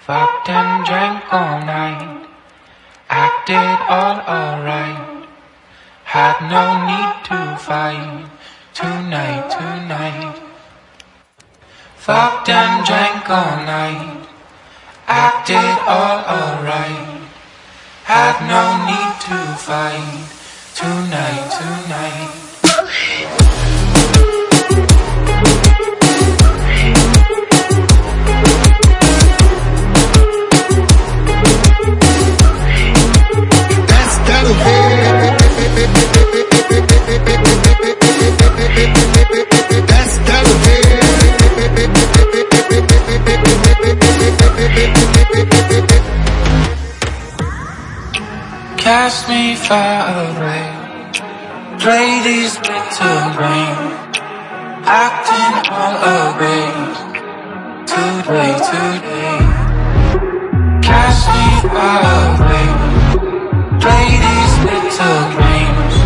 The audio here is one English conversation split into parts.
Fucked and drank all night, acted all alright. Had no need to fight tonight, tonight. Fucked and drank all night, acted all alright. Had no need to fight tonight, tonight. cast me far away. Play these bitter games, acting all abased. Today, today, cast me far away. Play these bitter games,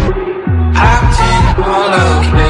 acting all abased.